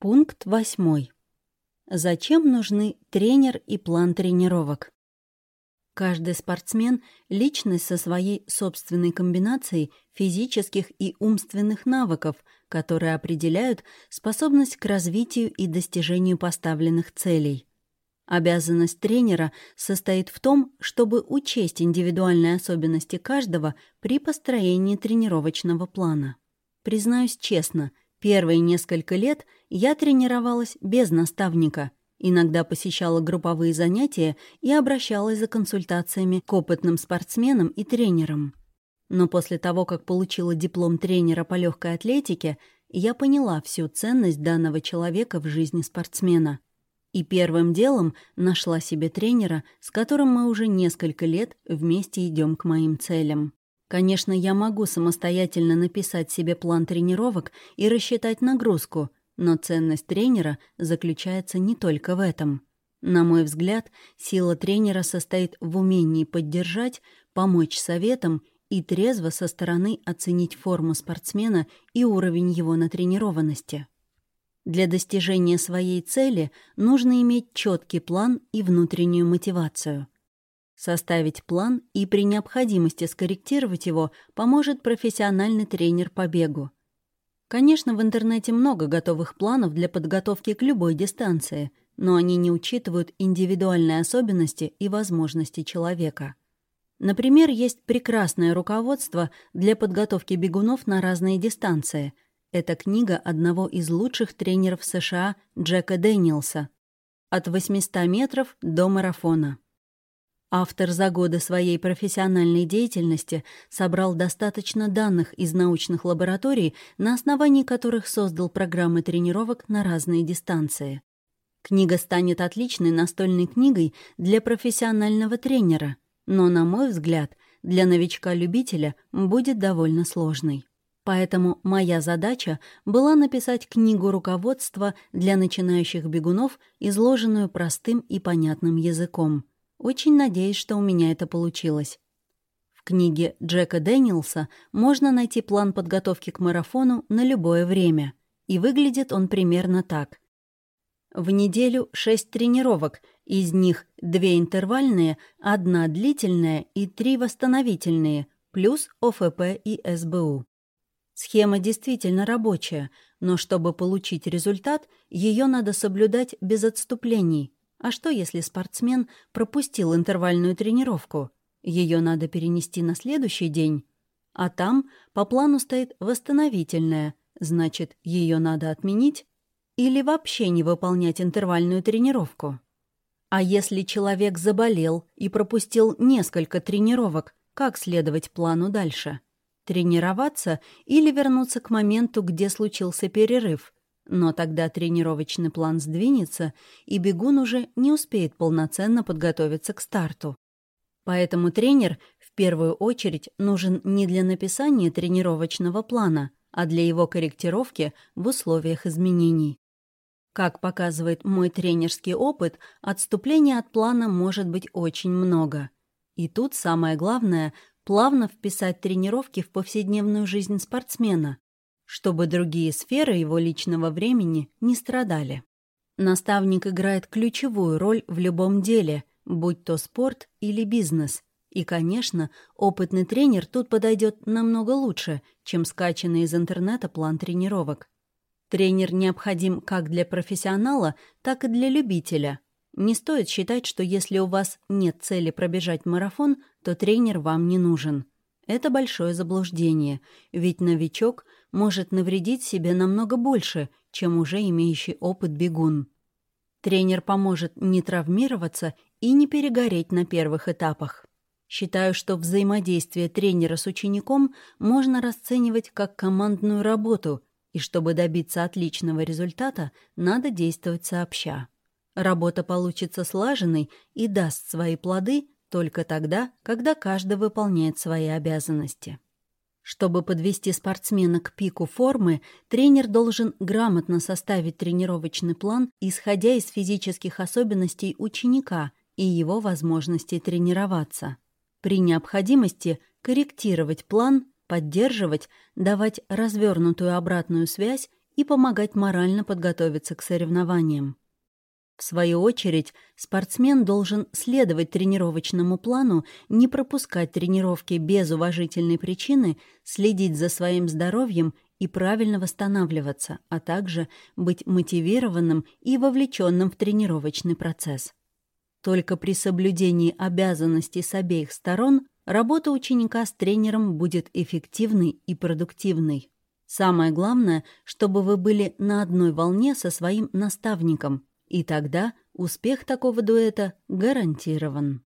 Пункт восьмой. Зачем нужны тренер и план тренировок? Каждый спортсмен — личность со своей собственной комбинацией физических и умственных навыков, которые определяют способность к развитию и достижению поставленных целей. Обязанность тренера состоит в том, чтобы учесть индивидуальные особенности каждого при построении тренировочного плана. Признаюсь честно — Первые несколько лет я тренировалась без наставника, иногда посещала групповые занятия и обращалась за консультациями к опытным спортсменам и тренерам. Но после того, как получила диплом тренера по легкой атлетике, я поняла всю ценность данного человека в жизни спортсмена. И первым делом нашла себе тренера, с которым мы уже несколько лет вместе идем к моим целям. Конечно, я могу самостоятельно написать себе план тренировок и рассчитать нагрузку, но ценность тренера заключается не только в этом. На мой взгляд, сила тренера состоит в умении поддержать, помочь советам и трезво со стороны оценить форму спортсмена и уровень его натренированности. Для достижения своей цели нужно иметь четкий план и внутреннюю мотивацию — Составить план и при необходимости скорректировать его поможет профессиональный тренер по бегу. Конечно, в интернете много готовых планов для подготовки к любой дистанции, но они не учитывают индивидуальные особенности и возможности человека. Например, есть прекрасное руководство для подготовки бегунов на разные дистанции. Это книга одного из лучших тренеров США Джека Дэниелса «От 800 метров до марафона». Автор за годы своей профессиональной деятельности собрал достаточно данных из научных лабораторий, на основании которых создал программы тренировок на разные дистанции. Книга станет отличной настольной книгой для профессионального тренера, но, на мой взгляд, для новичка-любителя будет довольно сложной. Поэтому моя задача была написать книгу руководства для начинающих бегунов, изложенную простым и понятным языком. Очень надеюсь, что у меня это получилось. В книге Джека Дэниелса можно найти план подготовки к марафону на любое время. И выглядит он примерно так. В неделю шесть тренировок, из них две интервальные, одна длительная и три восстановительные, плюс ОФП и СБУ. Схема действительно рабочая, но чтобы получить результат, ее надо соблюдать без отступлений – а что, если спортсмен пропустил интервальную тренировку? Ее надо перенести на следующий день. А там по плану стоит восстановительная, значит, ее надо отменить или вообще не выполнять интервальную тренировку. А если человек заболел и пропустил несколько тренировок, как следовать плану дальше? Тренироваться или вернуться к моменту, где случился перерыв – но тогда тренировочный план сдвинется, и бегун уже не успеет полноценно подготовиться к старту. Поэтому тренер в первую очередь нужен не для написания тренировочного плана, а для его корректировки в условиях изменений. Как показывает мой тренерский опыт, отступления от плана может быть очень много. И тут самое главное — плавно вписать тренировки в повседневную жизнь спортсмена, чтобы другие сферы его личного времени не страдали. Наставник играет ключевую роль в любом деле, будь то спорт или бизнес. И, конечно, опытный тренер тут подойдет намного лучше, чем скачанный из интернета план тренировок. Тренер необходим как для профессионала, так и для любителя. Не стоит считать, что если у вас нет цели пробежать марафон, то тренер вам не нужен. Это большое заблуждение, ведь новичок может навредить себе намного больше, чем уже имеющий опыт бегун. Тренер поможет не травмироваться и не перегореть на первых этапах. Считаю, что взаимодействие тренера с учеником можно расценивать как командную работу, и чтобы добиться отличного результата, надо действовать сообща. Работа получится слаженной и даст свои плоды только тогда, когда каждый выполняет свои обязанности. Чтобы подвести спортсмена к пику формы, тренер должен грамотно составить тренировочный план, исходя из физических особенностей ученика и его возможностей тренироваться. При необходимости корректировать план, поддерживать, давать развернутую обратную связь и помогать морально подготовиться к соревнованиям. В свою очередь, спортсмен должен следовать тренировочному плану, не пропускать тренировки без уважительной причины, следить за своим здоровьем и правильно восстанавливаться, а также быть мотивированным и вовлеченным в тренировочный процесс. Только при соблюдении обязанностей с обеих сторон работа ученика с тренером будет эффективной и продуктивной. Самое главное, чтобы вы были на одной волне со своим наставником, и тогда успех такого дуэта гарантирован.